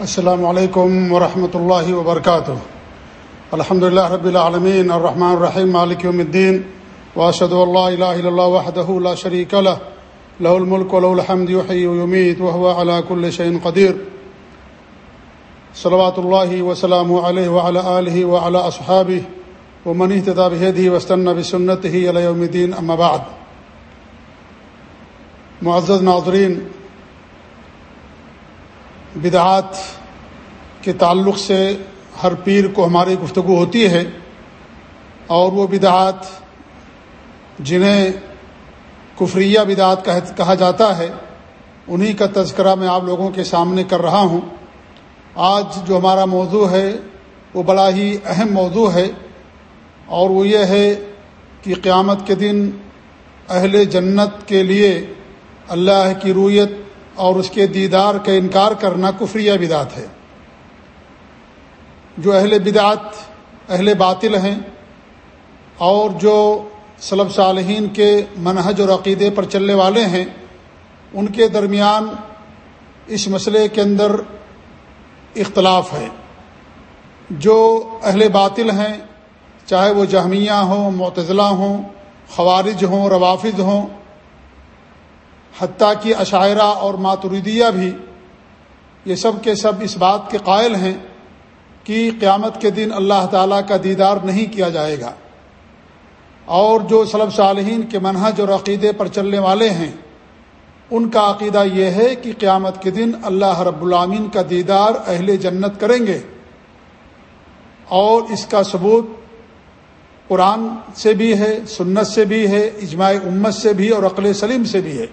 السلام علیکم ورحمۃ اللہ وبرکاتہ۔ الحمد لله رب العالمين الرحمن الرحيم مالك يوم الدين واشهد ان لا اله الا الله وحده لا شريك له له الملك وله الحمد يحيي ويميت وهو على كل شيء قدير صلوات الله وسلامه عليه وعلى اله وعلى اصحابه ومن اهتدى بهديه واستنى بسنته الى يوم الدين اما بعد۔ معزز ناظرین بدعات کے تعلق سے ہر پیر کو ہماری گفتگو ہوتی ہے اور وہ بدعات جنہیں کفریہ بدعات کہا جاتا ہے، انہی کا تذکرہ میں آپ لوگوں کے سامنے کر رہا ہوں۔ آج جو ہمارا موضوع ہے، وہ بڑا ہی اہم موضوع ہے اور وہ یہ ہے کہ قیامت کے دن اہل جنت کے لیے اللہ کی رویت اور اس کے دیدار کا انکار کرنا کفریہ بدعت ہے۔ جو اہل بدعت، اہل باطل ہیں اور جو صلب صالحین کے منہج اور عقیدے پر چلنے والے ہیں، ان کے درمیان اس مسئلے کے اندر اختلاف ہے۔ جو اہل باطل ہیں، چاہے وہ جہمیہ ہوں، معتزلہ ہوں، خوارج ہوں، روافظ ہوں حتیٰ کہ عشاعرہ اور ماتریدیہ بھی یہ سب کے سب اس بات کے قائل ہیں کہ قیامت کے دن اللہ تعالیٰ کا دیدار نہیں کیا جائے گا۔ اور جو صلب صالحین کے منہج اور عقیدے پر چلنے والے ہیں، ان کا عقیدہ یہ ہے کہ قیامت کے دن اللہ رب العامین کا دیدار اہل جنت کریں گے۔ اور اس کا ثبوت قرآن سے بھی ہے، سنت سے بھی ہے، اجماع امت سے بھی اور عقل سلیم سے بھی ہے۔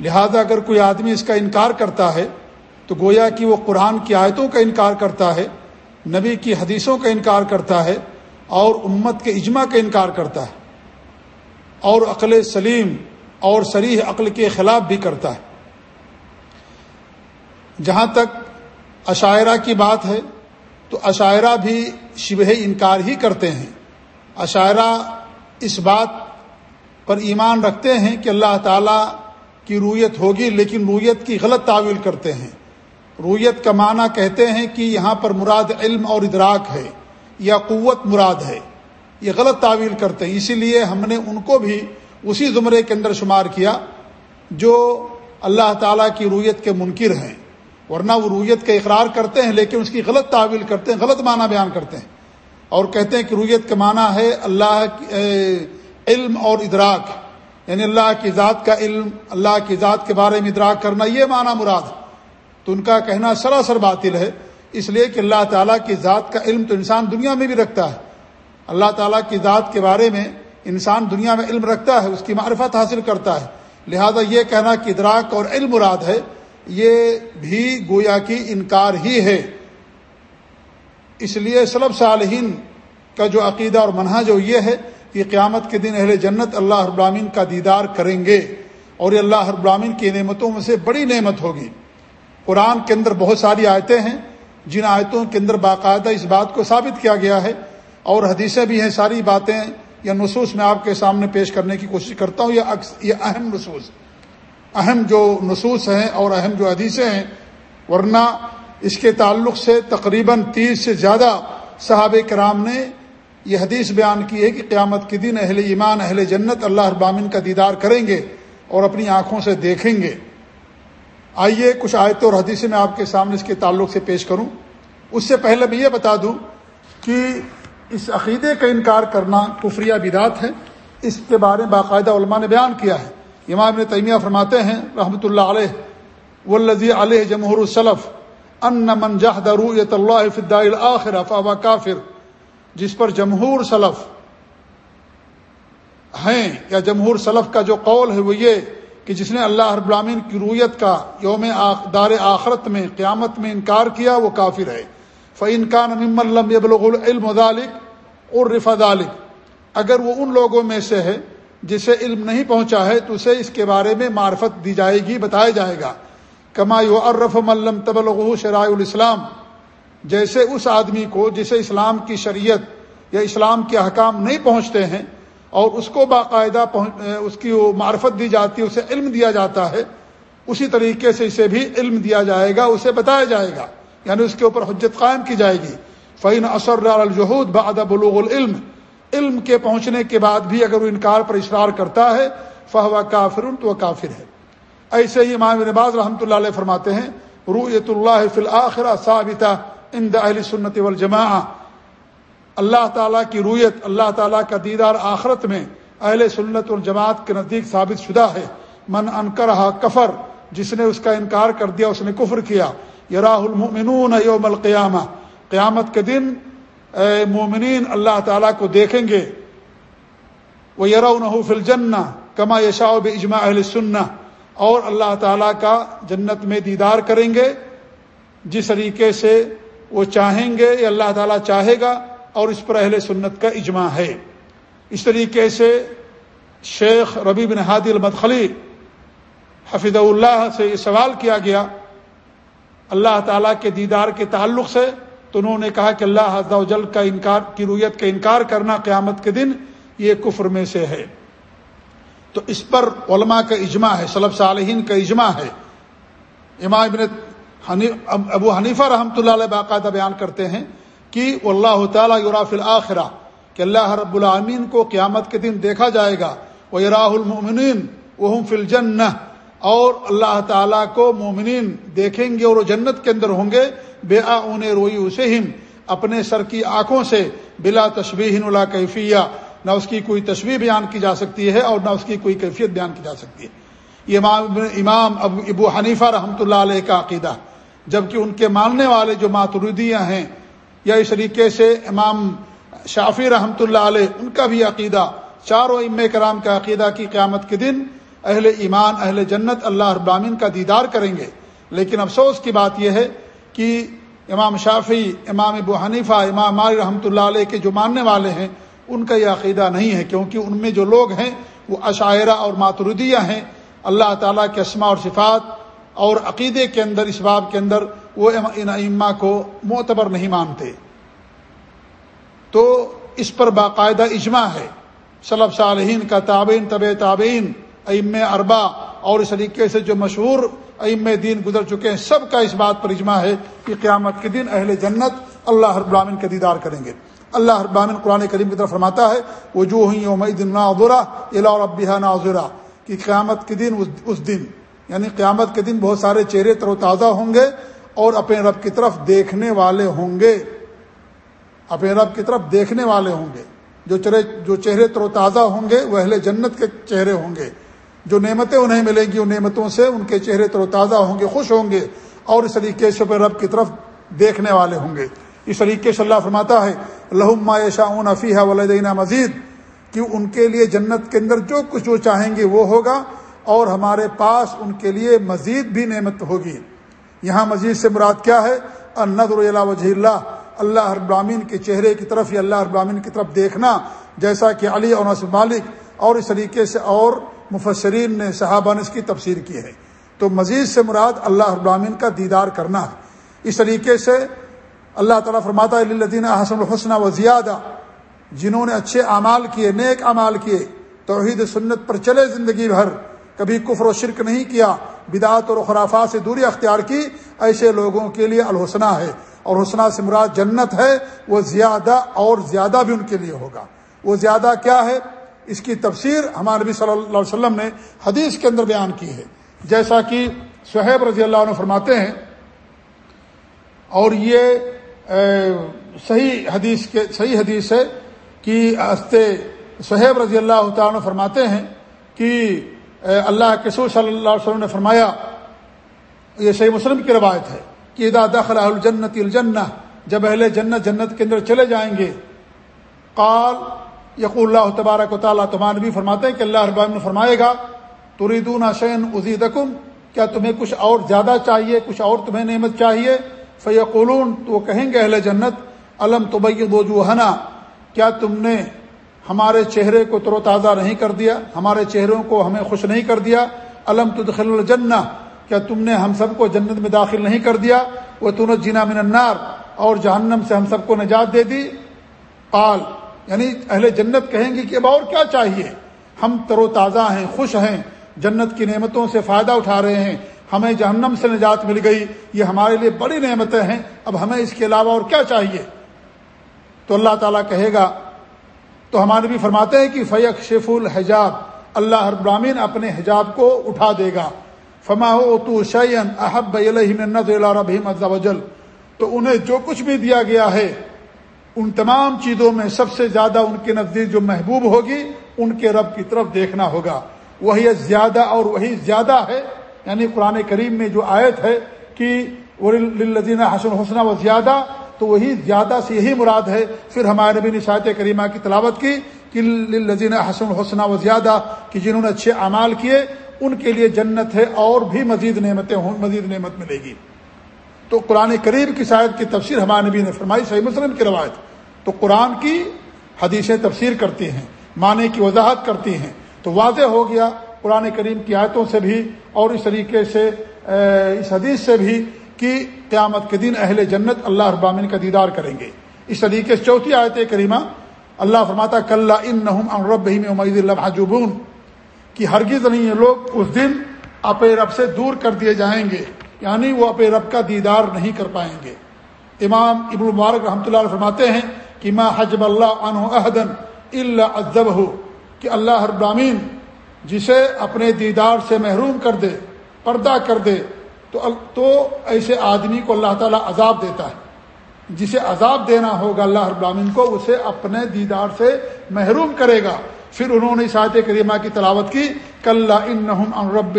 لہذا اگر کوئی آدمی اس کا انکار کرتا ہے، تو گویا کہ وہ قرآن کی آیتوں کا انکار کرتا ہے، نبی کی حدیثوں کا انکار کرتا ہے، اور امت کے اجماع کا انکار کرتا ہے۔ اور عقل سلیم اور سریح عقل کے خلاف بھی کرتا ہے۔ جہاں تک عشاعرہ کی بات ہے، تو عشاعرہ بھی شبہ انکار ہی کرتے ہیں۔ عشاعرہ اس بات پر ایمان رکھتے ہیں کہ اللہ تعالیٰ کی رویت ہوگی لیکن رویت کی غلط تعویل کرتے ہیں۔ رویت کا معنی کہتے ہیں کہ یہاں پر مراد علم اور ادراک ہے یا قوت مراد ہے۔ یہ غلط تعویل کرتے ہیں۔ اسی لیے ہم نے ان کو بھی اسی زمرے کے اندر شمار کیا جو اللہ تعالیٰ کی رویت کے منکر ہیں۔ ورنہ وہ رویت کا اقرار کرتے ہیں لیکن اس کی غلط تعویل کرتے ہیں، غلط معنی بیان کرتے ہیں۔ اور کہتے ہیں کہ رویت کا معنی ہے اللہ علم اور ادراک۔ یعنی اللہ کی ذات کا علم، اللہ کی ذات کے بارے میں ادراک کرنا یہ معنی مراد ہے۔ تو ان کا کہنا سراسر باطل ہے۔ اس لیے کہ اللہ تعالیٰ کی ذات کا علم تو انسان دنیا میں بھی رکھتا ہے۔ اللہ تعالیٰ کی ذات کے بارے میں انسان دنیا میں علم رکھتا ہے، اس کی معرفت حاصل کرتا ہے۔ لہذا یہ کہنا کہ ادراک اور علم مراد ہے، یہ بھی گویا کی انکار ہی ہے۔ اس لیے سلب صالحین کا جو عقیدہ اور منہا جو یہ ہے کہ قیامت کے دن اہل جنت اللہ ابرامین کا دیدار کریں گے اور یہ اللہ ابرامین کی نعمتوں میں سے بڑی نعمت ہوگی۔ قرآن کے اندر بہت ساری آیتیں ہیں، جن آیتوں کے اندر باقاعدہ اس بات کو ثابت کیا گیا ہے اور حدیثیں بھی ہیں، ساری باتیں یا نصوص میں آپ کے سامنے پیش کرنے کی کوشش کرتا ہوں، یہ یہ اہم نصوص، اہم جو نصوص ہیں اور اہم جو حدیثیں ہیں، ورنہ اس کے تعلق سے تقریباً تیس سے زیادہ صحاب کرام نے یہ حدیث بیان کی ہے کہ قیامت کے دن اہل ایمان، اہل جنت اللہ ابامن کا دیدار کریں گے اور اپنی آنکھوں سے دیکھیں گے۔ آئیے کچھ آیتیں اور حدیثیں میں آپ کے سامنے اس کے تعلق سے پیش کروں۔ اس سے پہلے میں یہ بتا دوں کہ اس عقیدے کا انکار کرنا کفریہ بدات ہے۔ اس کے بارے میں باقاعدہ علماء نے بیان کیا ہے۔ امام نے تیمیہ فرماتے ہیں، رحمۃ اللہ علیہ ولزی علیہ جمہور الصلف ان من جہد اللہ فدا الآخر فاوا کافر۔ جس پر جمہور سلف ہیں یا جمہور سلف کا جو قول ہے وہ یہ کہ جس نے اللہ رب العالمین کی رویت کا یوم دار آخرت میں، قیامت میں انکار کیا، وہ کافر ہے۔ فعین کا نم العلم ذالک اور رفا اگر وہ ان لوگوں میں سے ہے جسے علم نہیں پہنچا ہے، تو اسے اس کے بارے میں معرفت دی جائے گی، بتایا جائے گا۔ کما یو ارف ملم طبل شرائع الاسلام۔ جیسے اس آدمی کو جسے اسلام کی شریعت یا اسلام کے حکام نہیں پہنچتے ہیں اور اس کو باقاعدہ اس کی وہ معرفت دی جاتی ہے، اسے علم دیا جاتا ہے، اسی طریقے سے اسے بھی علم دیا جائے گا، اسے بتایا جائے گا یعنی اس کے اوپر حجت قائم کی جائے گی۔ فعین اثر الجہود بعد بلوغ العلم، علم کے پہنچنے کے بعد بھی اگر وہ انکار پر اشرار کرتا ہے فہو کافر تو وہ کافر ہے۔ ایسے ہی امام نباز رحمۃ اللہ علیہ فرماتے ہیں رویت اللہ فی الآخرہ ثابتہ ان اہل سنت والجماع اللہ تعالیٰ کی رویت، اللہ تعالیٰ کا دیدار آخرت میں اہل سنت والجماعت کے نزدیک ثابت شدہ ہے۔ من انکر کفر، جس نے اس کا انکار کر دیا، اس نے کفر کیا۔ یراہ المؤمنون یوم القیامہ۔ قیامت کے دن اے مومنین، اللہ تعالیٰ کو دیکھیں گے۔ وہ یرا فل جن کما یشا و اجماع اہل سننا اور اللہ تعالیٰ کا جنت میں دیدار کریں گے۔ جس طریقے سے وہ چاہیں گے یا اللہ تعالیٰ چاہے گا اور اس پر اہل سنت کا اجماع ہے۔ اس طریقے سے شیخ ربی بن ہادی المدخلی حفظ اللہ سے یہ سوال کیا گیا، اللہ تعالیٰ کے دیدار کے تعلق سے تو انہوں نے کہا کہ اللہ حض و جل کا انکار، کی رویت کا انکار کرنا قیامت کے دن یہ کفر میں سے ہے۔ تو اس پر علماء کا اجماع ہے صلب صالحین کا اجماع ہے۔ امام ابن ابو حنیفہ رحمۃ اللہ علیہ باقاعدہ بیان کرتے ہیں کہ اللہ تعالیٰ یوراف الآخرہ کہ اللہ رب العامین کو قیامت کے دن دیکھا جائے گا وہ یراہ المنین وہ فل جن اور اللہ تعالیٰ کو مومنین دیکھیں گے اور وہ جنت کے اندر ہوں گے۔ بے آن روئی اسے اپنے سر کی آنکھوں سے، بلا تشبیہ اللہ کیفیہ۔ نہ اس کی کوئی تصویر بیان کی جا سکتی ہے اور نہ اس کی کوئی کیفیت بیان کی جا سکتی ہے۔ یہ امام امام ابو حنیفہ رحمۃ اللہ علیہ کا عقیدہ۔ جبکہ ان کے ماننے والے جو ماتردیاں ہیں یا اس طریقے سے امام شافی رحمۃ اللہ علیہ، ان کا بھی عقیدہ، چاروں ام کرام کا عقیدہ کی قیامت کے دن اہل ایمان، اہل جنت اللہ ابامین کا دیدار کریں گے۔ لیکن افسوس کی بات یہ ہے کہ امام شافی امام ابو حنیفہ، امام ماری رحمۃ اللہ علیہ کے جو ماننے والے ہیں، ان کا یہ عقیدہ نہیں ہے، کیونکہ ان میں جو لوگ ہیں وہ عشاعرہ اور ماتردیہ ہیں۔ اللہ تعالیٰ کے اسما اور صفات اور عقیدے کے اندر، اس باب کے اندر وہ ان ائمہ کو معتبر نہیں مانتے۔ تو اس پر باقاعدہ اجماع ہے۔ صلب صالحین کا تابعین طب تابعین ام اربا اور اس طریقے سے جو مشہور ام دین گزر چکے ہیں، سب کا اس بات پر اجماع ہے کہ قیامت کے دن اہل جنت اللہ ہر براہین کا دیدار کریں گے۔ اللہ ابامن قرآن کریم کی طرف فرماتا ہے وہ جو ہوئی دن ناظرا الا ناظرا کہ قیامت کے دن اس دن یعنی قیامت کے دن بہت سارے چہرے تر و تازہ ہوں گے اور اپنے رب کی طرف دیکھنے والے ہوں گے۔ اپنے رب کی طرف دیکھنے والے ہوں گے۔ جو چہرے جو چہرے تر و تازہ ہوں گے، وہ اہل جنت کے چہرے ہوں گے۔ جو نعمتیں انہیں ملیں گی، ان نعمتوں سے ان کے چہرے تر و تازہ ہوں گے، خوش ہوں گے اور اس طریقے سے اپنے رب کی طرف دیکھنے والے ہوں گے۔ اس طریقے سے اللہ فرماتا ہے لہما شاون افیح ولدینہ مزید، کہ ان کے لیے جنت کے اندر جو کچھ وہ چاہیں گے وہ ہوگا۔ اور ہمارے پاس ان کے لیے مزید بھی نعمت ہوگی۔ یہاں مزید سے مراد کیا ہے؟ النظر وجہ اللہ۔ اللہ ابرامین کے چہرے کی طرف یا اللہ ابرامین کی طرف دیکھنا، جیسا کہ علی اور نصب مالک اور اس طریقے سے اور مفسرین نے صحابہ نے اس کی تفسیر کی ہے۔ تو مزید سے مراد اللہ ابرامین کا دیدار کرنا۔ ہے اس طریقے سے اللہ تعالیٰ فرماتا الدین حسن الحسنہ و زیادہ جنہوں نے اچھے اعمال کیے، نیک اعمال کیے، توحید سنت پر چلے زندگی بھر۔ کبھی کفر و شرک نہیں کیا بدعت اور خرافات سے دوری اختیار کی، ایسے لوگوں کے لیے الحسنہ ہے۔ اور حسنہ سے مراد جنت ہے، وہ زیادہ اور زیادہ بھی ان کے لیے ہوگا۔ وہ زیادہ کیا ہے؟ اس کی تفسیر ہمارے نبی صلی اللہ علیہ وسلم نے حدیث کے اندر بیان کی ہے۔ جیسا کہ صہیب رضی اللہ عنہ فرماتے ہیں، اور یہ صحیح حدیث کے، صحیح حدیث ہے کہ ہستے صہیب رضی اللہ تعالیٰ فرماتے ہیں کہ اللہ کے سور صلی اللہ علیہ وسلم نے فرمایا، یہ صحیح مسلم کی روایت ہے کہ ادا دخل الجنت الجنہ، جب اہل جنت جنت کے اندر چلے جائیں گے، قال یق اللہ تبارک و تعالیٰ تمان بھی فرماتے ہیں کہ اللہ رب نے فرمائے گا، تریدون شین ازیدکم، کیا تمہیں کچھ اور زیادہ چاہیے، کچھ اور تمہیں نعمت چاہیے؟ فیقولون، تو وہ کہیں گے اہل جنت علم طبی وجوہنا، کیا تم نے ہمارے چہرے کو تر و تازہ نہیں کر دیا، ہمارے چہروں کو ہمیں خوش نہیں کر دیا۔ علم تدخل الجنہ، کیا تم نے ہم سب کو جنت میں داخل نہیں کر دیا؟ وہ تونت جینا من النار، اور جہنم سے ہم سب کو نجات دے دی۔ قال یعنی اہل جنت کہیں گے کہ اب اور کیا چاہیے؟ ہم تر و تازہ ہیں، خوش ہیں، جنت کی نعمتوں سے فائدہ اٹھا رہے ہیں۔ ہمیں جہنم سے نجات مل گئی، یہ ہمارے لیے بڑی نعمتیں ہیں۔ اب ہمیں اس کے علاوہ اور کیا چاہیے؟ تو اللہ تعالیٰ کہے گا تو ہمارے بھی فرماتے ہیں کہ فیق شیف الحجاب، اللہ ہر برامین اپنے حجاب کو اٹھا دے گا۔ فما تو شعین احب ربیم وجل۔ تو انہیں جو کچھ بھی دیا گیا ہے، ان تمام چیزوں میں سب سے زیادہ ان کے نزدیک جو محبوب ہوگی، ان کے رب کی طرف دیکھنا ہوگا۔ وہی زیادہ اور وہی زیادہ ہے یعنی قرآن کریم میں جو آیت ہے کہ لذین حسن حسنہ و زیادہ تو وہی زیادہ سے یہی مراد ہے۔ پھر ہمارے نبی نشاط کریمہ کی تلاوت کی کہ لذین حسن حسنہ و زیادہ کہ جنہوں نے اچھے اعمال کیے، ان کے لیے جنت ہے اور بھی مزید نعمتیں ہوں، مزید نعمت ملے گی۔ تو قرآن کریم کی شاید کی تفسیر ہمارے نبی نے فرمائی، صحیح مسلم کی روایت۔ تو قرآن کی حدیثیں تفسیر کرتی ہیں، معنی کی وضاحت کرتی ہیں۔ تو واضح ہو گیا قرآن کریم کی آیتوں سے بھی اور اس طریقے سے اس حدیث سے بھی کہ قیامت کے دن اہل جنت اللہ ابامن کا دیدار کریں گے۔ اس طریقے سے چوتھی آیت کریمہ اللہ فرماتا کل ان رب امید اللہ حجوبون کہ ہرگز نہیں، یہ لوگ اس دن اپنے رب سے دور کر دیے جائیں گے یعنی وہ اپنے رب کا دیدار نہیں کر پائیں گے۔ امام ابن المبارک رحمۃ اللہ علیہ فرماتے ہیں کہ ماں حجب اللہ عنہ عہدن اللہ ادب ہو کہ اللہ ہر برامین جسے اپنے دیدار سے محروم کر دے، پردہ کر دے تو تو ایسے آدمی کو اللہ تعالیٰ عذاب دیتا ہے۔ جسے عذاب دینا ہوگا اللہ ابراہین کو، اسے اپنے دیدار سے محروم کرے گا۔ پھر انہوں نے ساحت کریمہ کی تلاوت کی کل ان رب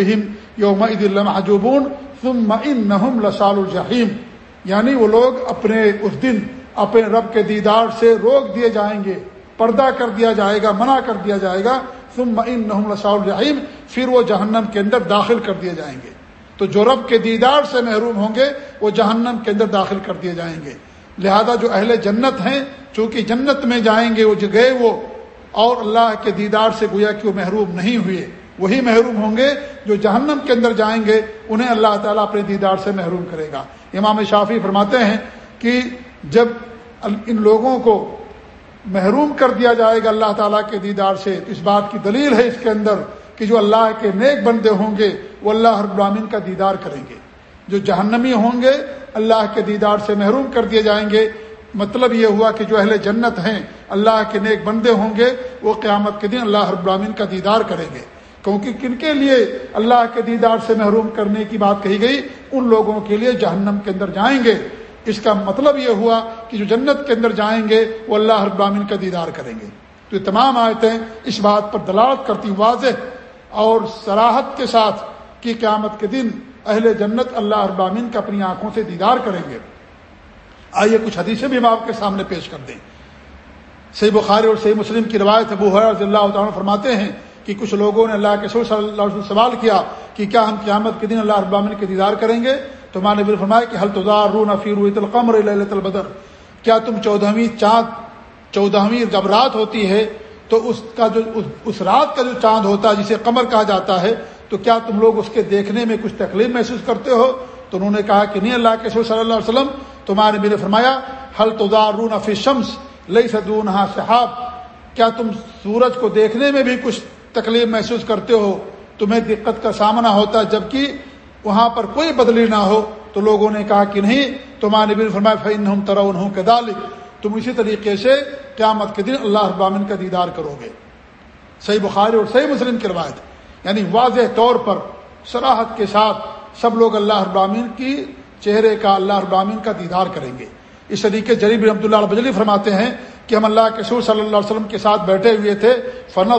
یوم عید اللہ ثم ان لسال الجحیم۔ یعنی وہ لوگ اپنے اس دن اپنے رب کے دیدار سے روک دیے جائیں گے، پردہ کر دیا جائے گا، منع کر دیا جائے گا۔ ثم ان لسال الجحیم، پھر وہ جہنم کے اندر داخل کر دیے جائیں گے۔ تو جو رب کے دیدار سے محروم ہوں گے، وہ جہنم کے اندر داخل کر دیے جائیں گے۔ لہذا جو اہل جنت ہیں، چونکہ جنت میں جائیں گے، وہ جو گئے، وہ اور اللہ کے دیدار سے گویا کہ وہ محروم نہیں ہوئے۔ وہی محروم ہوں گے جو جہنم کے اندر جائیں گے، انہیں اللہ تعالیٰ اپنے دیدار سے محروم کرے گا۔ امام شافی فرماتے ہیں کہ جب ان لوگوں کو محروم کر دیا جائے گا اللہ تعالیٰ کے دیدار سے اس بات کی دلیل ہے اس کے اندر کہ جو اللہ کے نیک بندے ہوں گے، وہ اللہ ہر کا دیدار کریں گے۔ جو جہنمی ہوں گے، اللہ کے دیدار سے محروم کر دیے جائیں گے۔ مطلب یہ ہوا کہ جو اہل جنت ہیں، اللہ کے نیک بندے ہوں گے، وہ قیامت کے دن اللہ ہر کا دیدار کریں گے۔ کیونکہ کن کے لیے اللہ کے دیدار سے محروم کرنے کی بات کہی گئی؟ ان لوگوں کے لیے جہنم کے اندر جائیں گے۔ اس کا مطلب یہ ہوا کہ جو جنت کے اندر جائیں گے، وہ اللہ ہر کا دیدار کریں گے۔ تو یہ تمام آیتیں اس بات پر دلالت کرتی واضح اور سراحت کے ساتھ کہ قیامت کے دن اہل جنت اللہ ابامین کا اپنی آنکھوں سے دیدار کریں گے۔ آئیے کچھ حدیثیں بھی ہم آپ کے سامنے پیش کر دیں۔ صحیح بخاری اور صحیح مسلم کی روایت ابو رضی اللہ تعالیٰ فرماتے ہیں کہ کچھ لوگوں نے اللہ کے سور صلی اللہ علیہ وسلم سوال کیا کہ کیا ہم قیامت کے دن اللہ ابامین کے دیدار کریں گے؟ تو ماں نے بھی فرمایا کہ حلتار رو نفیر القمر البدر؟ کیا تم چودہویں چاند، چودہویں جب رات ہوتی ہے تو اس کا جو اس رات کا جو چاند ہوتا ہے جسے قمر کہا جاتا ہے، تو کیا تم لوگ اس کے دیکھنے میں کچھ تکلیف محسوس کرتے ہو؟ تو انہوں نے کہا کہ نہیں، اللہ کے صلی اللہ علیہ وسلم، تمہارے میرے فرمایا حل تدارون فی شمس لئی سدون صحاب کیا تم سورج کو دیکھنے میں بھی کچھ تکلیف محسوس کرتے ہو؟ تمہیں دقت کا سامنا ہوتا ہے جبکہ وہاں پر کوئی بدلی نہ ہو۔ تو لوگوں نے کہا کہ نہیں، تمہارے بھی فرمایا فن ہوں ترون ہوں کہ تم اسی طریقے سے قیامت کے دن اللہ ابامن کا دیدار کرو گے۔ صحیح بخاری اور صحیح مسلم کی روایت۔ یعنی واضح طور پر سراحت کے ساتھ سب لوگ اللہ ابامین کی چہرے کا اللہ ابامین کا دیدار کریں گے۔ اس طریقے جریب رحمۃ اللہ بجلی فرماتے ہیں کہ ہم اللہ کے سور صلی اللہ علیہ وسلم کے ساتھ بیٹھے ہوئے تھے۔ فند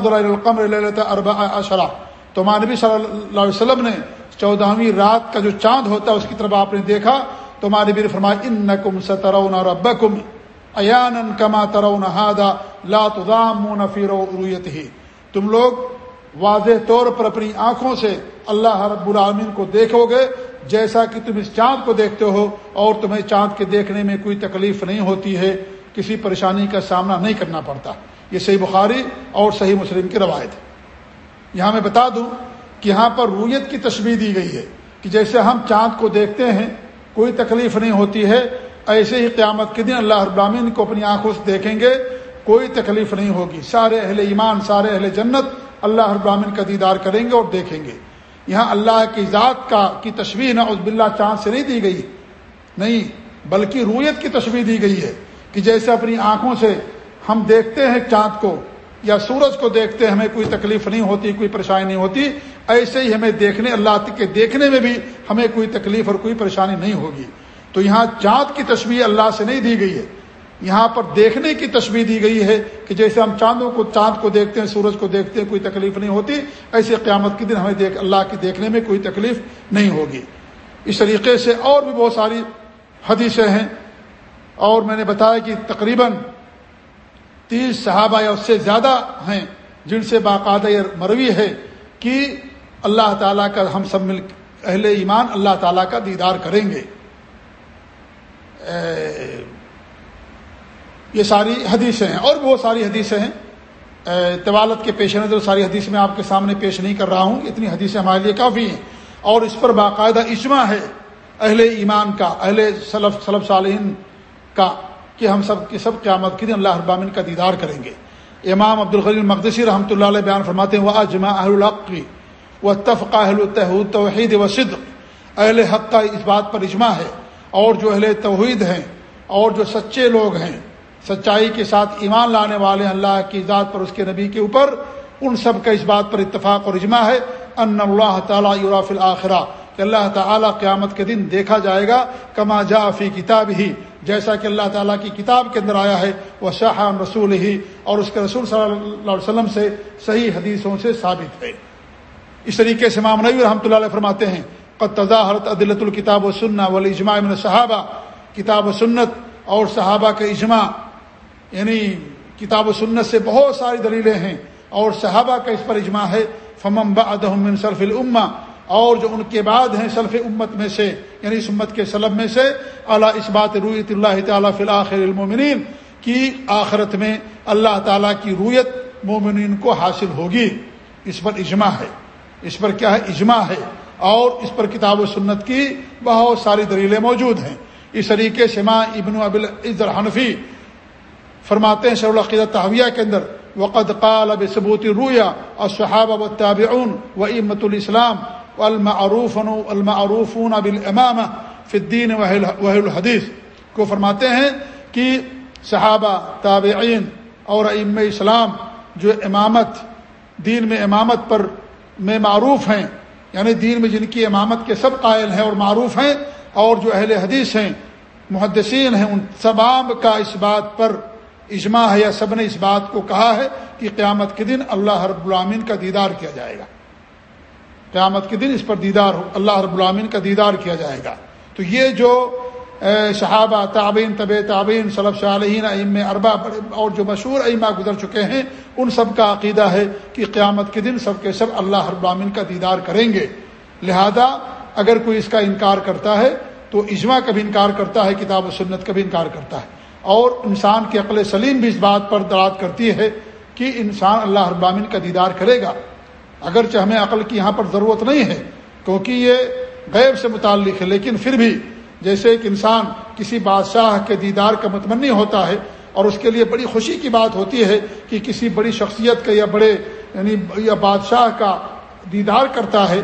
اربا اشرا تو مانبی صلی اللہ علیہ وسلم نے چودہویں رات کا جو چاند ہوتا ہے اس کی طرف آپ نے دیکھا۔ تو مانبی نے فرمایا ان نقم سترون ایان کما ترون ہادا لا تضامون فی رؤیته. تم لوگ واضح طور پر اپنی آنکھوں سے اللہ رب العالمین کو دیکھو گے جیسا کہ تم اس چاند کو دیکھتے ہو، اور تمہیں چاند کے دیکھنے میں کوئی تکلیف نہیں ہوتی ہے، کسی پریشانی کا سامنا نہیں کرنا پڑتا۔ یہ صحیح بخاری اور صحیح مسلم کی روایت ہے۔ یہاں میں بتا دوں کہ یہاں پر رویت کی تشبیح دی گئی ہے کہ جیسے ہم چاند کو دیکھتے ہیں، کوئی تکلیف نہیں ہوتی ہے ایسے ہی قیامت کے دن اللہ ابراہین کو اپنی آنکھوں سے دیکھیں گے، کوئی تکلیف نہیں ہوگی۔ سارے اہل ایمان، سارے اہل جنت اللہ ابراہین کا دیدار کریں گے اور دیکھیں گے۔ یہاں اللہ کی ذات کا، کی تشویح نہ عزب اللہ چاند سے نہیں دی گئی۔ نہیں، بلکہ رویت کی تشویح دی گئی ہے کہ جیسے اپنی آنکھوں سے ہم دیکھتے ہیں چاند کو یا سورج کو دیکھتے ہمیں کوئی تکلیف نہیں ہوتی، کوئی پریشانی نہیں ہوتی۔ ایسے ہی ہمیں دیکھنے، اللہ کے دیکھنے میں بھی ہمیں کوئی تکلیف اور کوئی پریشانی نہیں ہوگی۔ تو یہاں چاند کی تصویر اللہ سے نہیں دی گئی ہے۔ یہاں پر دیکھنے کی تصویر دی گئی ہے کہ جیسے ہم چاندوں کو چاند کو دیکھتے ہیں، سورج کو دیکھتے ہیں، کوئی تکلیف نہیں ہوتی، ایسے قیامت کے دن ہمیں دیکھ اللہ کی دیکھنے میں کوئی تکلیف نہیں ہوگی۔ اس طریقے سے اور بھی بہت ساری حدیثیں ہیں۔ اور میں نے بتایا کہ تقریباً تیس صحابہ یا اس سے زیادہ ہیں جن سے باقاعدہ یہ مروی ہے کہ اللہ تعالیٰ کا ہم سب مل اہل ایمان اللہ تعالیٰ کا دیدار کریں گے۔ یہ ساری حدیثیں ہیں اور بہت ساری حدیثیں ہیں۔ طوالت کے پیش نظر ساری حدیث میں آپ کے سامنے پیش نہیں کر رہا ہوں۔ اتنی حدیثیں ہمارے لیے کافی ہیں۔ اور اس پر باقاعدہ اجماع ہے اہل ایمان کا، اہل صلف صلف صالحین کا، کہ ہم سب کے سب قیامت کے دن اللہ ابامن کا دیدار کریں گے۔ امام عبد الغلی مقدسی رحمۃ اللہ علیہ بیان فرماتے ہیں وہ اجماع اہل العقی و تفقہ اہل التحود توحید و صدق اہل حق کا اس بات پر اجماع ہے۔ اور جو اہل توحید ہیں اور جو سچے لوگ ہیں، سچائی کے ساتھ ایمان لانے والے اللہ کی ذات پر، اس کے نبی کے اوپر، ان سب کا اس بات پر اتفاق اور اجماع ہے، ان اللہ تعالیٰ یوراف الآخرہ، کہ اللہ تعالیٰ قیامت کے دن دیکھا جائے گا، کما جا فی کتاب ہی جیسا کہ اللہ تعالیٰ کی کتاب کے اندر آیا ہے وہ شاہ رسول ہی اور اس کے رسول صلی اللہ علیہ وسلم سے صحیح حدیثوں سے ثابت ہے۔ اس طریقے سے امام نبی رحمۃ اللہ علیہ فرماتے ہیں قد تضاحرت عدلت الکتاب و سننا ولی اجماع من صحابہ کتاب و سنت اور صحابہ کے اجماع۔ یعنی کتاب و سنت سے بہت ساری دلیلیں ہیں اور صحابہ کا اس پر اجماع ہے۔ فمم بعدهم من سلف الامہ، اور جو ان کے بعد ہیں سلف امت میں سے یعنی اس امت کے سلب میں سے اعلیٰ اس بات رویت اللہ تعالیٰ فی الآخر المومنین کی آخرت میں اللہ تعالیٰ کی رویت مومنین کو حاصل ہوگی۔ اس پر اجماع ہے۔ اس پر کیا ہے؟ اجماع ہے۔ اور اس پر کتاب و سنت کی بہت ساری دلیلیں موجود ہیں۔ اس طریقے سے ماں ابن ابل عزر حنفی فرماتے ہیں شر العقیدت تحویہ کے اندر، وقد قال اب ثبوت رویا اور صحابہ و تابعون و امت الاسلام المعروف المعروفون بالامامہ فی الدین وحی الحدیث کو فرماتے ہیں کہ صحابہ، تابعین اور ام اسلام جو امامت، دین میں امامت پر میں معروف ہیں یعنی دین میں جن کی امامت کے سب قائل ہیں اور معروف ہیں اور جو اہل حدیث ہیں، محدثین ہیں، ان تمام کا اس بات پر اجماع ہے یا سب نے اس بات کو کہا ہے کہ قیامت کے دن اللہ رب العامین کا دیدار کیا جائے گا۔ قیامت کے دن اس پر دیدار ہو اللہ رب العامین کا دیدار کیا جائے گا۔ تو یہ جو صحابہ تعبین طب تعبین صلب صالحین ام اربا اور جو مشہور ائمہ گزر چکے ہیں، ان سب کا عقیدہ ہے کہ قیامت کے دن سب کے سب اللہ رب العامین کا دیدار کریں گے۔ لہذا اگر کوئی اس کا انکار کرتا ہے، تو اجماع کا بھی انکار کرتا ہے، کتاب و سنت کا بھی انکار کرتا ہے۔ اور انسان کی عقل سلیم بھی اس بات پر دراد کرتی ہے کہ انسان اللہ ابامین کا دیدار کرے گا۔ اگرچہ ہمیں عقل کی یہاں پر ضرورت نہیں ہے، کیونکہ یہ غیب سے متعلق ہے، لیکن پھر بھی جیسے ایک انسان کسی بادشاہ کے دیدار کا متمنی ہوتا ہے اور اس کے لیے بڑی خوشی کی بات ہوتی ہے کہ کسی بڑی شخصیت کا یا بڑے یعنی یا بادشاہ کا دیدار کرتا ہے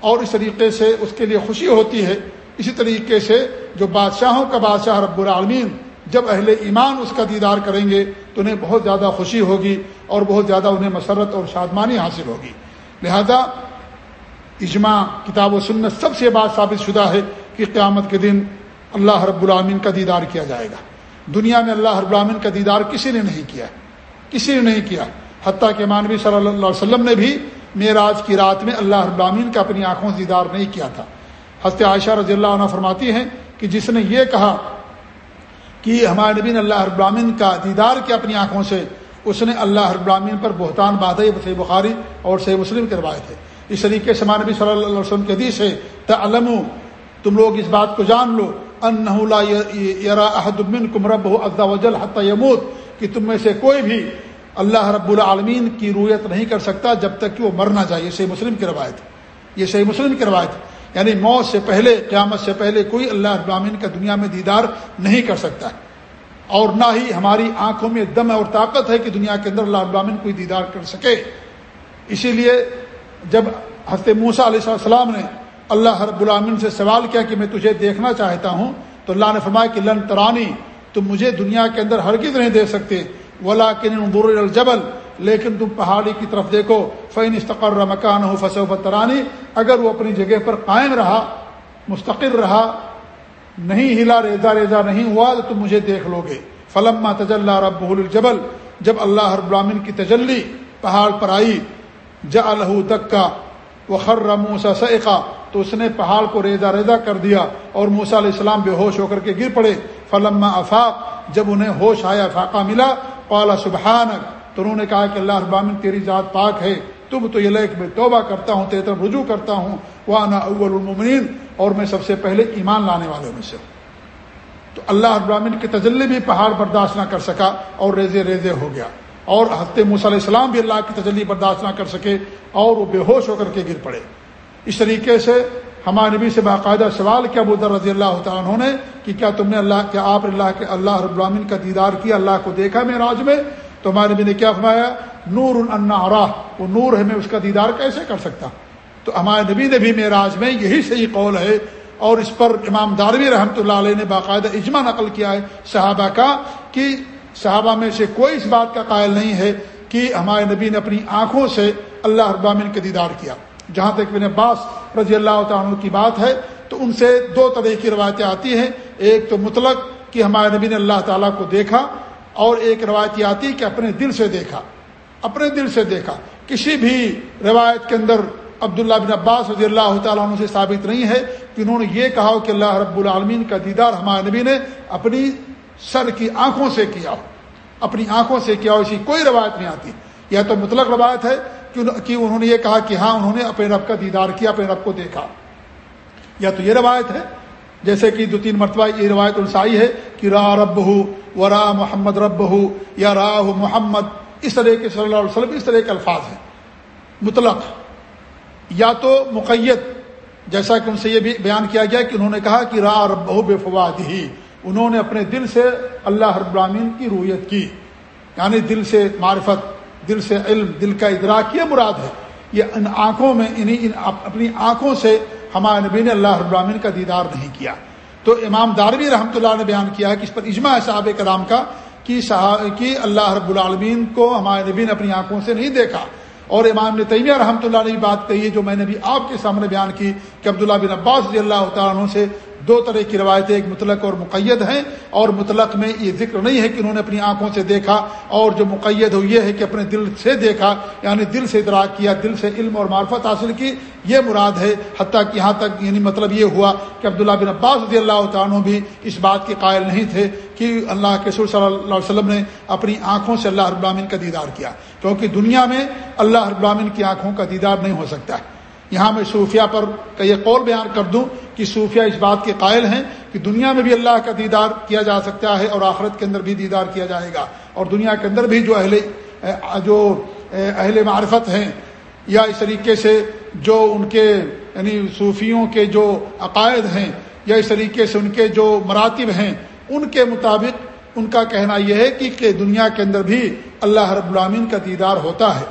اور اس طریقے سے اس کے لیے خوشی ہوتی ہے۔ اسی طریقے سے جو بادشاہوں کا بادشاہ رب العالمین جب اہل ایمان اس کا دیدار کریں گے تو انہیں بہت زیادہ خوشی ہوگی اور بہت زیادہ انہیں مسرت اور شادمانی حاصل ہوگی۔ لہذا اجماع، کتاب و سنت سب سے بات ثابت شدہ ہے کہ قیامت کے دن اللہ رب العامن کا دیدار کیا جائے گا۔ دنیا میں اللہ رب العامن کا دیدار کسی نے نہیں کیا کسی نے نہیں کیا۔ حتیٰ کہ مانوی صلی اللہ علیہ وسلم نے بھی معراج کی رات میں اللہ رب العامن کا اپنی آنکھوں سے دیدار نہیں کیا تھا۔ حضرت عائشہ رضی اللہ عنہ فرماتی ہیں کہ جس نے یہ کہا کہ ہمارے نبی نے اللہ رب العامن کا دیدار کیا اپنی آنکھوں سے، اس نے اللہ رب العامن پر بہتان باندھا صحیح بخاری اور صحیح مسلم کے روایت ہے۔ اس طریقے سے ہمارے نبی صلی اللہ علیہ وسلم کے حدیث ہے، تعلم تم لوگ اس بات کو جان لو ان یرا احد منکم ربہ عز وجل حتی یموت کہ تم میں سے کوئی بھی اللہ رب العالمین کی رویت نہیں کر سکتا جب تک کہ وہ مرنا چاہیے یہ صحیح مسلم کی روایت یہ صحیح مسلم کی روایت یعنی موت سے پہلے، قیامت سے پہلے کوئی اللہ ابراہین کا دنیا میں دیدار نہیں کر سکتا۔ ہے اور نہ ہی ہماری آنکھوں میں دم اور طاقت ہے کہ دنیا کے اندر اللہ ابراہین کوئی دیدار کر سکے۔ اسی لیے جب حضرت موسا علیہ السلام نے اللہ رب العامن سے سوال کیا کہ میں تجھے دیکھنا چاہتا ہوں، تو اللہ نے فرمایا کہ لن ترانی، تم مجھے دنیا کے اندر ہرگز نہیں دے سکتے۔ ولا کن الجبل، لیکن تم پہاڑی کی طرف دیکھو۔ فین استقر مکان ہو فصو ترانی اگر وہ اپنی جگہ پر قائم رہا، مستقر رہا، نہیں ہلا ریزا ریزا نہیں ہوا، تو تم مجھے دیکھ لو گے۔ فلما تجل رب الجبل جب اللہ رب العامن کی تجلی پہاڑ پر آئی جا الح دکا وہ خر موسا تو اس نے پہاڑ کو ریزا ریزا کر دیا اور موسا علیہ السلام بے ہوش ہو کر کے گر پڑے۔ فلما افاق، جب انہیں ہوش آیا، فاقہ ملا۔ پالا سبحان تو انہوں نے کہا کہ اللہ ابامن تیری ذات پاک ہے۔ تب تو یہ لائق میں توبہ کرتا ہوں، تیرے طرف رجوع کرتا ہوں۔ وہ اول المؤمنین، اور میں سب سے پہلے ایمان لانے والوں میں سے۔ تو اللہ ابراہین کی تجلی بھی پہاڑ برداشت نہ کر سکا اور ریزے ریزے ہو گیا۔ اور حضرت موسیٰ علیہ السلام بھی اللہ کی تجلی برداشت نہ کر سکے اور وہ بے ہوش ہو کر کے گر پڑے۔ اس طریقے سے ہمارے نبی سے باقاعدہ سوال کیا ابودر رضی اللہ تعالیٰ نے کہ کیا تم نے اللہ، کیا آپ اللہ کے، اللہ رب العالمین کا دیدار کیا، اللہ کو دیکھا میں راج میں؟ تو ہمارے نبی نے کیا فرمایا؟ نور راہ وہ نور ہے، میں اس کا دیدار کیسے کر سکتا؟ تو ہمارے نبی نے بھی معراج میں یہی صحیح قول ہے اور اس پر امام داروی رحمۃ اللہ علیہ نے باقاعدہ اجماع نقل کیا ہے صحابہ کا کہ صحابہ میں سے کوئی اس بات کا قائل نہیں ہے کہ ہمارے نبی نے اپنی آنکھوں سے اللہ ابامن کا دیدار کیا۔ جہاں تک بن عباس رضی اللہ تعالیٰ کی بات ہے، تو ان سے دو طرح کی روایتیں آتی ہیں۔ ایک تو مطلق کہ ہمارے نبی نے اللہ تعالیٰ کو دیکھا، اور ایک روایت یہ آتی کہ اپنے دل سے دیکھا۔ اپنے دل سے دیکھا۔ کسی بھی روایت کے اندر عبداللہ بن عباس رضی اللہ تعالیٰ عنہ سے ثابت نہیں ہے کہ انہوں نے یہ کہا کہ اللہ رب العالمین کا دیدار ہمارے نبی نے اپنی سر کی آنکھوں سے کیا ہو۔ اپنی آنکھوں سے کیا ہو، ایسی کوئی روایت نہیں آتی۔ یا تو مطلق روایت ہے کہ انہوں نے یہ کہا کہ ہاں انہوں نے اپنے رب کا دیدار کیا، اپنے رب کو دیکھا۔ یا تو یہ روایت ہے، جیسے کہ دو تین مرتبہ یہ روایت انسائی ہے کہ را رب ہو و را محمد رب ہو یا راہ محمد، اس طرح کے صلی اللہ علیہ وسلم اس طرح کے الفاظ ہیں۔ مطلق، یا تو مقید، جیسا کہ ان سے یہ بھی بیان کیا گیا کہ انہوں نے کہا کہ را رب بہو بے فواد ہی انہوں نے اپنے دل سے اللہ رب العالمین کی رویت کی یعنی دل سے معرفت۔ دل سے علم، دل کا ادراک، یہ مراد ہے۔ یہ ان آنکھوں میں انہیں ان اپنی آنکھوں سے ہمارے نبی نے اللہ رب العالمین کا دیدار نہیں کیا۔ تو امام داروی رحمۃ اللہ نے بیان کیا ہے کہ اس پر اجماع ہے صحاب کرام کا کہ صحاب کی اللہ رب العالمین کو ہمارے نبی نے اپنی آنکھوں سے نہیں دیکھا۔ اور امام نے تیمیہ رحمۃ اللہ نے بھی بات کہی ہے جو میں نے بھی آپ کے سامنے بیان کی کہ عبداللہ بن عباس رضی اللہ تعالیٰ عنہ سے دو طرح کی روایتیں ایک مطلق اور مقید ہیں اور مطلق میں یہ ذکر نہیں ہے کہ انہوں نے اپنی آنکھوں سے دیکھا اور جو مقید ہو یہ ہے کہ اپنے دل سے دیکھا یعنی دل سے ادراک کیا، دل سے علم اور معرفت حاصل کی، یہ مراد ہے۔ حتیٰ کہ یہاں تک یعنی مطلب یہ ہوا کہ عبداللہ بن عباس رضی اللہ تعالیٰ بھی اس بات کے قائل نہیں تھے کہ اللہ کے سر صلی اللہ علیہ وسلم نے اپنی آنکھوں سے اللہ ابرامین کا دیدار کیا۔ کیونکہ دنیا میں اللہ ابرامین کی آنکھوں کا دیدار نہیں ہو سکتا۔ ہے یہاں میں صوفیہ پر کا یہ قول بیان کر دوں کہ صوفیہ اس بات کے قائل ہیں کہ دنیا میں بھی اللہ کا دیدار کیا جا سکتا ہے اور آخرت کے اندر بھی دیدار کیا جائے گا اور دنیا کے اندر بھی جو اہل جو اہل معرفت ہیں یا اس طریقے سے جو ان کے یعنی صوفیوں کے جو عقائد ہیں یا اس طریقے سے ان کے جو مراتب ہیں، ان کے مطابق ان کا کہنا یہ ہے کہ دنیا کے اندر بھی اللہ رب العامین کا دیدار ہوتا ہے۔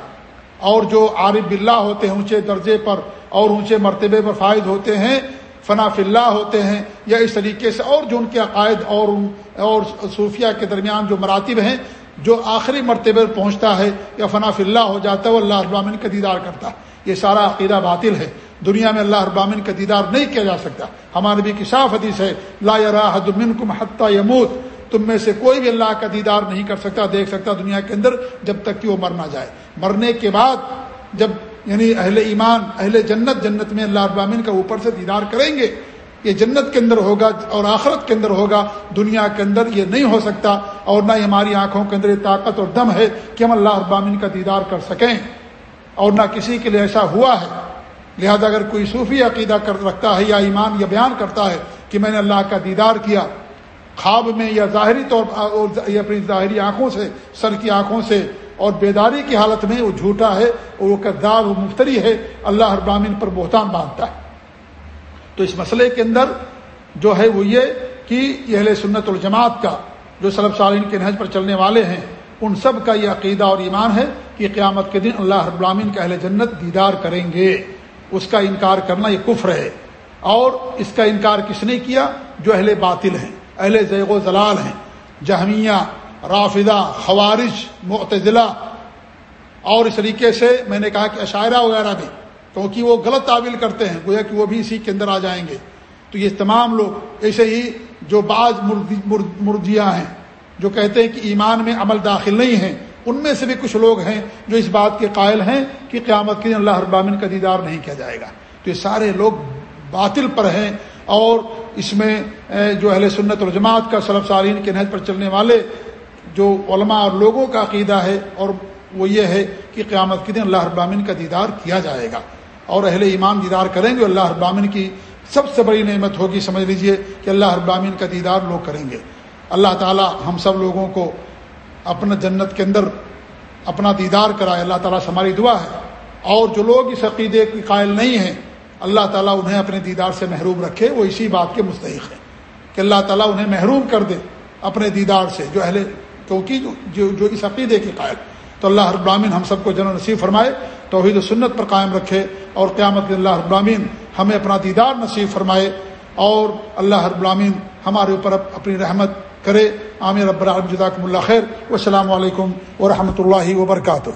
اور جو عارف بلّہ ہوتے ہیں، اونچے درجے پر اور اونچے مرتبے پر فائد ہوتے ہیں، فنا اللہ ہوتے ہیں، یا اس طریقے سے اور جو ان کے عقائد اور اور صوفیہ کے درمیان جو مراتب ہیں، جو آخری مرتبے پر پہنچتا ہے، یا فنا اللہ ہو جاتا ہے، وہ اللہ ابامن کا دیدار کرتا ہے۔ یہ سارا عقیدہ باطل ہے۔ دنیا میں اللہ ابامن کا دیدار نہیں کیا جا سکتا۔ ہمارے بھی کشاف حدیث ہے، لا راحد منکم حتیٰ یموت۔ تم میں سے کوئی بھی اللہ کا دیدار نہیں کر سکتا، دیکھ سکتا دنیا کے اندر جب تک کہ وہ مر نہ جائے۔ مرنے کے بعد جب یعنی اہل ایمان، اہل جنت جنت میں اللہ ابامین کا اوپر سے دیدار کریں گے، یہ جنت کے اندر ہوگا اور آخرت کے اندر ہوگا، دنیا کے اندر یہ نہیں ہو سکتا اور نہ ہماری آنکھوں کے اندر یہ طاقت اور دم ہے کہ ہم اللہ ابامین کا دیدار کر سکیں۔ اور نہ کسی کے لیے ایسا ہوا ہے۔ لہذا اگر کوئی صوفی عقیدہ کر رکھتا ہے یا ایمان یا بیان کرتا ہے کہ میں نے اللہ کا دیدار کیا خواب میں یا ظاہری طور پر اپنی ظاہری آنکھوں سے، سر کی آنکھوں سے اور بیداری کی حالت میں وہ جھوٹا ہے اور وہ کردار، وہ مفتری ہے، اللہ ابراہین پر بہتان باندھتا ہے۔ تو اس مسئلے کے اندر جو ہے وہ یہ کہ اہل سنت الجماعت کا جو سلب سالین کے نہج پر چلنے والے ہیں، ان سب کا یہ عقیدہ اور ایمان ہے کہ قیامت کے دن اللہ ابراہین کا اہل جنت دیدار کریں گے۔ اس کا انکار کرنا یہ کفر ہے۔ اور اس کا انکار کس نے کیا؟ جو اہل باطل ہیں۔ اہل زیغ و زلال ہیں۔ جہمیہ رافدہ خوارج، معتزلہ۔ اور اس طریقے سے میں نے کہا کہ عشاعرہ وغیرہ بھی، کیونکہ وہ غلط تعویل کرتے ہیں، گویا کہ وہ بھی اسی کے اندر آ جائیں گے۔ تو یہ تمام لوگ ایسے ہی جو بعض مرجیاں ہیں، جو کہتے ہیں کہ ایمان میں عمل داخل نہیں ہیں، ان میں سے بھی کچھ لوگ ہیں جو اس بات کے قائل ہیں کہ قیامت کے دن اللہ ابامن کا دیدار نہیں کیا جائے گا۔ تو یہ سارے لوگ باطل پر ہیں اور اس میں جو اہل سنت اور جماعت کا صلب سالین کے نہج پر چلنے والے جو علماء اور لوگوں کا عقیدہ ہے اور وہ یہ ہے کہ قیامت کے دن اللہ ابامن کا دیدار کیا جائے گا اور اہل ایمان دیدار کریں گے اللہ ابامن کی سب سے بڑی نعمت ہوگی، سمجھ لیجیے کہ اللہ ابامین کا دیدار لوگ کریں گے۔ اللہ تعالی ہم سب لوگوں کو اپنا جنت کے اندر اپنا دیدار کرائے۔ اللہ تعالیٰ سے ہماری دعا ہے۔ اور جو لوگ اس عقیدے کے قائل نہیں ہیں اللہ تعالیٰ انہیں اپنے دیدار سے محروم رکھے، وہ اسی بات کے مستحق ہیں کہ اللہ تعالیٰ انہیں محروم کر دے اپنے دیدار سے، جو اہل کیونکہ جو جو اس عقیدے کے قائل تو اللہ ابرامین ہم سب کو جن نصیب فرمائے، توحید و سنت پر قائم رکھے اور قیامت کے اللہ ابرامین ہمیں اپنا دیدار نصیب فرمائے اور اللہ ابرامین ہمارے اوپر اپنی رحمت کرے۔ عامر رب العالم جزاکم اللہ خیر۔ السلام علیکم ورحمۃ اللہ وبرکاتہ۔